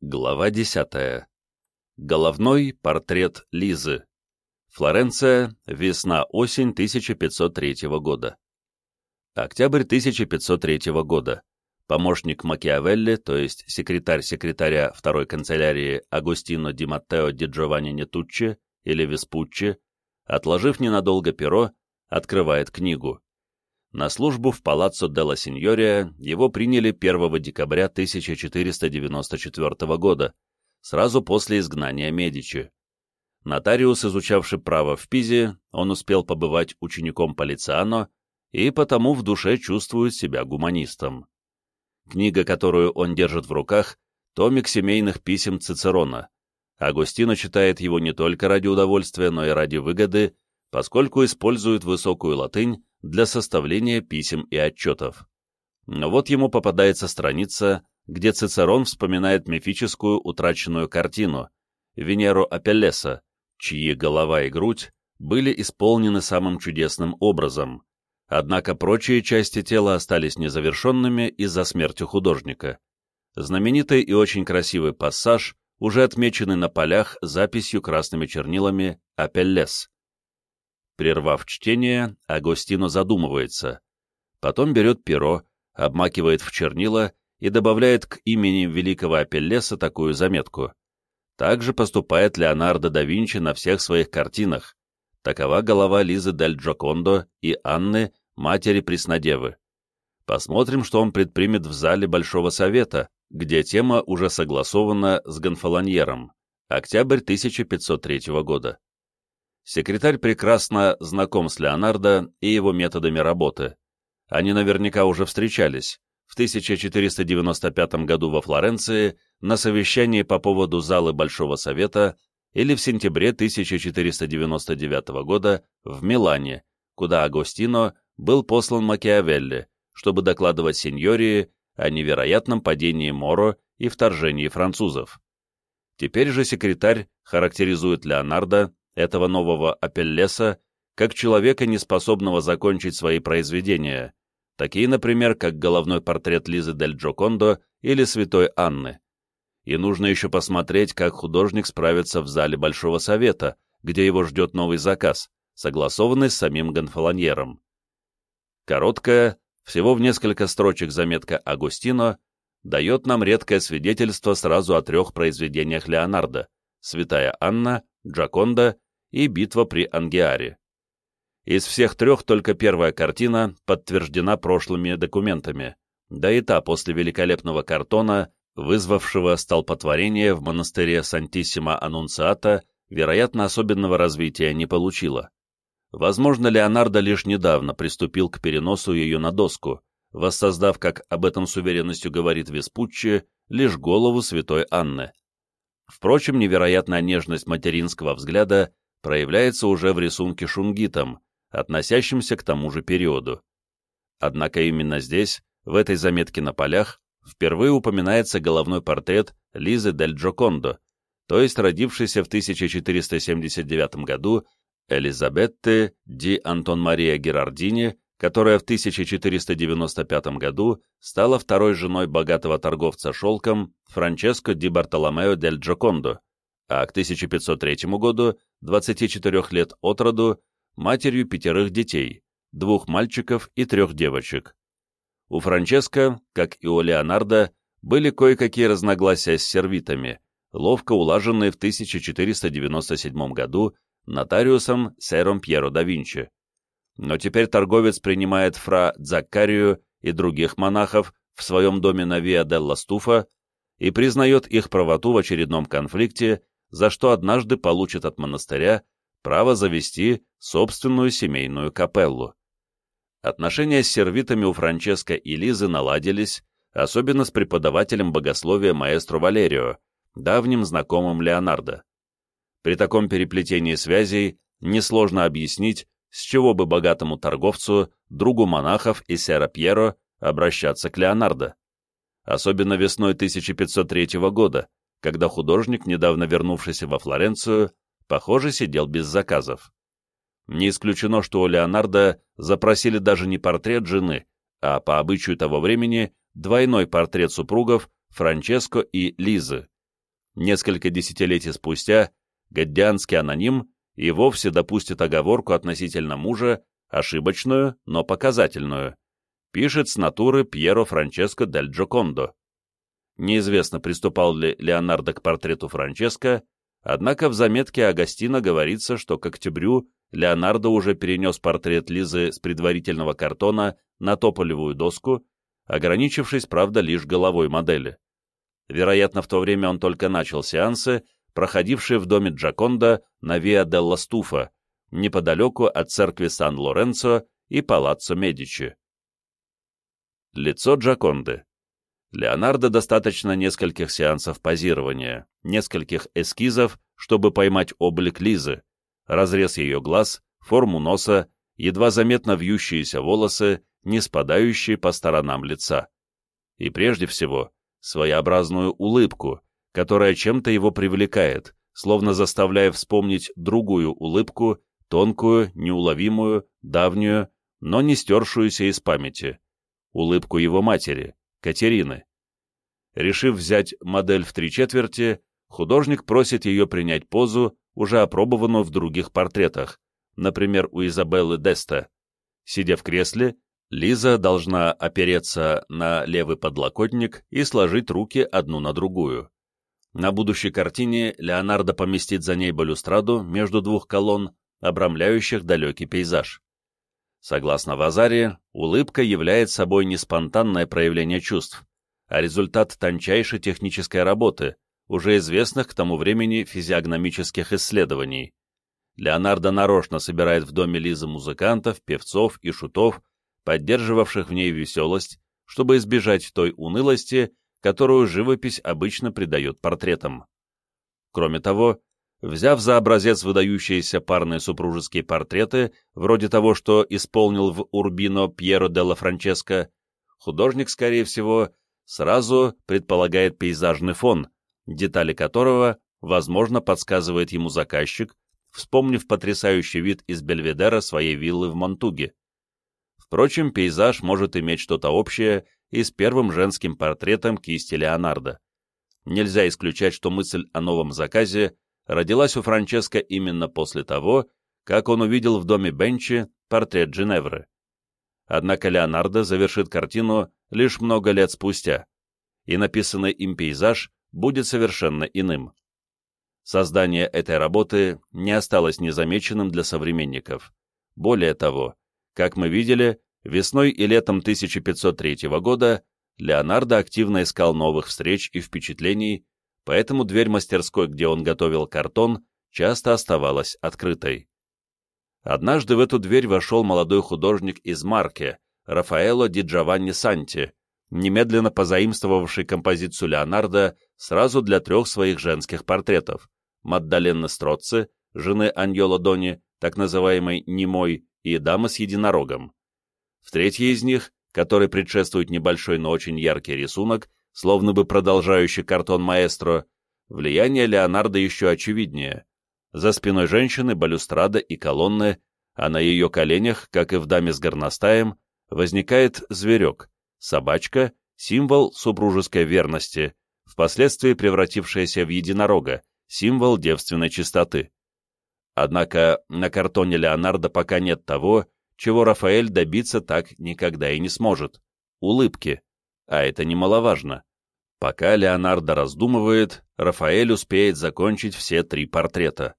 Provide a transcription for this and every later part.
Глава 10. Головной портрет Лизы. Флоренция, весна-осень 1503 года. Октябрь 1503 года. Помощник Макиавелли, то есть секретарь секретаря второй канцелярии Агустино Ди Маттео Ди Джованни Нетуччи или Веспуччи, отложив ненадолго перо, открывает книгу. На службу в Палаццо делла Синьория его приняли 1 декабря 1494 года, сразу после изгнания Медичи. Нотариус, изучавший право в Пизе, он успел побывать учеником Полициано и потому в душе чувствует себя гуманистом. Книга, которую он держит в руках, томик семейных писем Цицерона. Агустино читает его не только ради удовольствия, но и ради выгоды, поскольку использует высокую латынь для составления писем и отчетов. Но вот ему попадается страница, где Цицерон вспоминает мифическую утраченную картину Венеру Апеллеса, чьи голова и грудь были исполнены самым чудесным образом, однако прочие части тела остались незавершенными из-за смерти художника. Знаменитый и очень красивый пассаж уже отмеченный на полях записью красными чернилами «Апеллес». Прервав чтение, Агостино задумывается. Потом берет перо, обмакивает в чернила и добавляет к имени великого Апеллеса такую заметку. Так же поступает Леонардо да Винчи на всех своих картинах. Такова голова Лизы Дель Джокондо и Анны, матери Преснодевы. Посмотрим, что он предпримет в зале Большого Совета, где тема уже согласована с Гонфолоньером. Октябрь 1503 года. Секретарь прекрасно знаком с Леонардо и его методами работы. Они наверняка уже встречались в 1495 году во Флоренции на совещании по поводу залы Большого Совета или в сентябре 1499 года в Милане, куда Агостино был послан Макиавелли, чтобы докладывать сеньории о невероятном падении Моро и вторжении французов. Теперь же секретарь характеризует Леонардо этого нового Апеллеса как человека, неспособного закончить свои произведения, такие, например, как головной портрет Лизы Дель Джокондо или Святой Анны. И нужно еще посмотреть, как художник справится в зале Большого Совета, где его ждет новый заказ, согласованный с самим Гонфолоньером. Короткая, всего в несколько строчек заметка Агустино, дает нам редкое свидетельство сразу о трех произведениях Леонардо «Святая Анна», «Джаконда» и битва при Ангиаре. Из всех трех только первая картина подтверждена прошлыми документами, да и та после великолепного картона, вызвавшего столпотворение в монастыре Сантиссима Аннунциата, вероятно, особенного развития не получила. Возможно, Леонардо лишь недавно приступил к переносу ее на доску, воссоздав, как об этом с уверенностью говорит Веспуччи, лишь голову святой Анны. Впрочем, невероятная нежность материнского взгляда проявляется уже в рисунке шунгитом, относящемся к тому же периоду. Однако именно здесь, в этой заметке на полях, впервые упоминается головной портрет Лизы Дель Джокондо, то есть родившейся в 1479 году Элизабетты ди Антон Мария Герардини, которая в 1495 году стала второй женой богатого торговца шелком Франческо ди Бартоломео дель Джокондо, а к 1503 году, 24 лет от роду, матерью пятерых детей, двух мальчиков и трех девочек. У Франческо, как и у Леонардо, были кое-какие разногласия с сервитами, ловко улаженные в 1497 году нотариусом сэром Пьеро да Винчи. Но теперь торговец принимает фра Дзаккарию и других монахов в своем доме на Виа делла Стуфа и признает их правоту в очередном конфликте за что однажды получит от монастыря право завести собственную семейную капеллу. Отношения с сервитами у Франческо и Лизы наладились, особенно с преподавателем богословия маэстро Валерио, давним знакомым Леонардо. При таком переплетении связей несложно объяснить, с чего бы богатому торговцу, другу монахов и сера Пьеро обращаться к Леонардо. Особенно весной 1503 года, когда художник, недавно вернувшийся во Флоренцию, похоже, сидел без заказов. Не исключено, что у Леонардо запросили даже не портрет жены, а, по обычаю того времени, двойной портрет супругов Франческо и Лизы, несколько десятилетий спустя гаддианский аноним и вовсе допустит оговорку относительно мужа, ошибочную, но показательную. Пишет с натуры Пьеро Франческо дель Джокондо. Неизвестно, приступал ли Леонардо к портрету Франческо, однако в заметке Агастина говорится, что к октябрю Леонардо уже перенес портрет Лизы с предварительного картона на тополевую доску, ограничившись, правда, лишь головой модели. Вероятно, в то время он только начал сеансы, проходившие в доме Джаконда на Виа делла Стуфа, неподалеку от церкви Сан-Лоренцо и Палаццо Медичи. Лицо Джаконды. Леонардо достаточно нескольких сеансов позирования, нескольких эскизов, чтобы поймать облик Лизы, разрез ее глаз, форму носа, едва заметно вьющиеся волосы, не спадающие по сторонам лица. И прежде всего, своеобразную улыбку, которая чем-то его привлекает, словно заставляя вспомнить другую улыбку, тонкую, неуловимую, давнюю, но не стершуюся из памяти, улыбку его матери, Катерины. Решив взять модель в три четверти, художник просит ее принять позу, уже опробованную в других портретах, например, у Изабеллы Деста. Сидя в кресле, Лиза должна опереться на левый подлокотник и сложить руки одну на другую. На будущей картине Леонардо поместит за ней балюстраду между двух колонн, обрамляющих далекий пейзаж. Согласно Вазаре, улыбка является собой не спонтанное проявление чувств, а результат тончайшей технической работы, уже известных к тому времени физиогномических исследований. Леонардо нарочно собирает в доме Лизы музыкантов, певцов и шутов, поддерживавших в ней веселость, чтобы избежать той унылости, которую живопись обычно придает портретам. Кроме того, взяв за образец выдающиеся парные супружеские портреты, вроде того, что исполнил в Урбино Пьеро делла Франческо, художник, скорее всего, сразу предполагает пейзажный фон, детали которого, возможно, подсказывает ему заказчик, вспомнив потрясающий вид из Бельведера своей виллы в Монтуге. Впрочем, пейзаж может иметь что-то общее и с первым женским портретом кисти Леонардо. Нельзя исключать, что мысль о новом заказе родилась у Франческо именно после того, как он увидел в доме Бенчи портрет Джиневры. Однако Леонардо завершит картину лишь много лет спустя, и написанный им пейзаж будет совершенно иным. Создание этой работы не осталось незамеченным для современников. Более того, как мы видели, весной и летом 1503 года Леонардо активно искал новых встреч и впечатлений, поэтому дверь мастерской, где он готовил картон, часто оставалась открытой. Однажды в эту дверь вошел молодой художник из Марке, Рафаэло ди Джованни Санти, немедленно позаимствовавший композицию Леонардо сразу для трех своих женских портретов – Маддаленны Строцци, жены Аньоло Дони, так называемой «Немой», и дамы с единорогом. В третьей из них, которой предшествует небольшой, но очень яркий рисунок, словно бы продолжающий картон маэстро, влияние Леонардо еще очевиднее. За спиной женщины балюстрада и колонны, а на ее коленях, как и в даме с горностаем, возникает зверек, собачка, символ супружеской верности, впоследствии превратившаяся в единорога, символ девственной чистоты. Однако на картоне Леонардо пока нет того, чего Рафаэль добиться так никогда и не сможет — улыбки, а это немаловажно. Пока Леонардо раздумывает, Рафаэль успеет закончить все три портрета.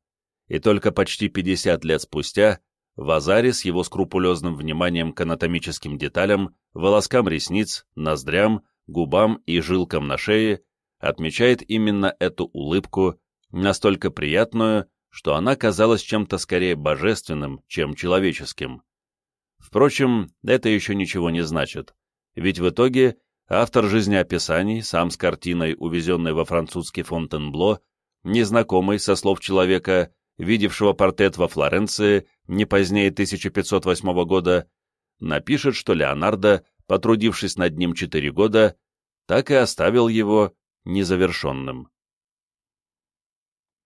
И только почти 50 лет спустя Вазари с его скрупулезным вниманием к анатомическим деталям, волоскам ресниц, ноздрям, губам и жилкам на шее отмечает именно эту улыбку, настолько приятную, что она казалась чем-то скорее божественным, чем человеческим. Впрочем, это еще ничего не значит, ведь в итоге автор жизнеописаний, сам с картиной, увезенной во французский Фонтенбло, незнакомый, со слов человека, видевшего портрет во Флоренции не позднее 1508 года, напишет, что Леонардо, потрудившись над ним четыре года, так и оставил его незавершенным.